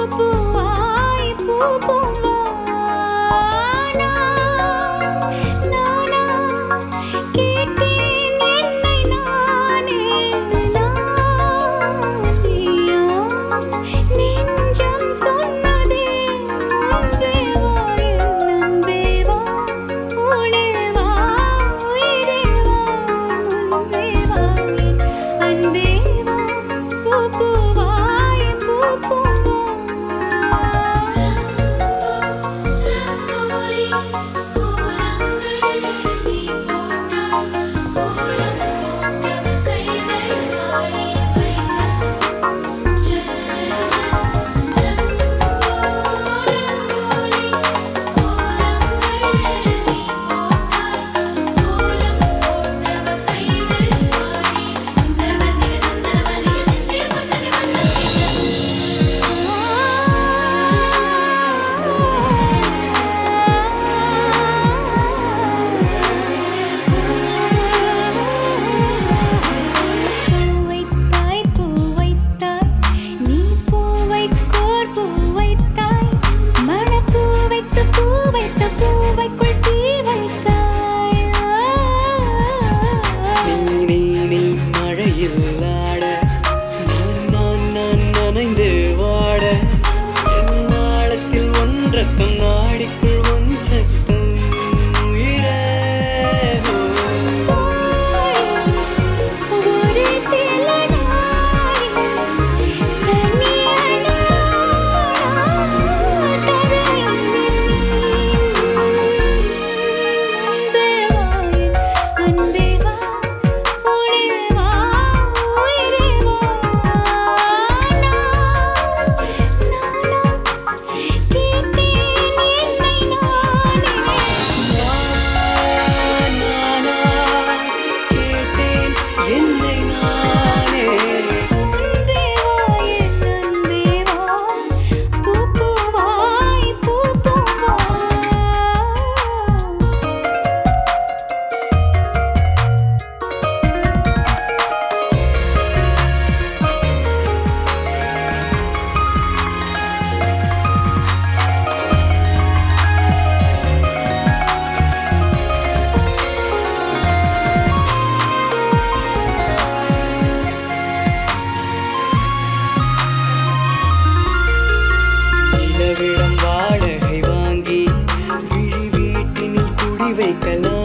பூவாய் பூ பூவா நானா வைக்கலாம்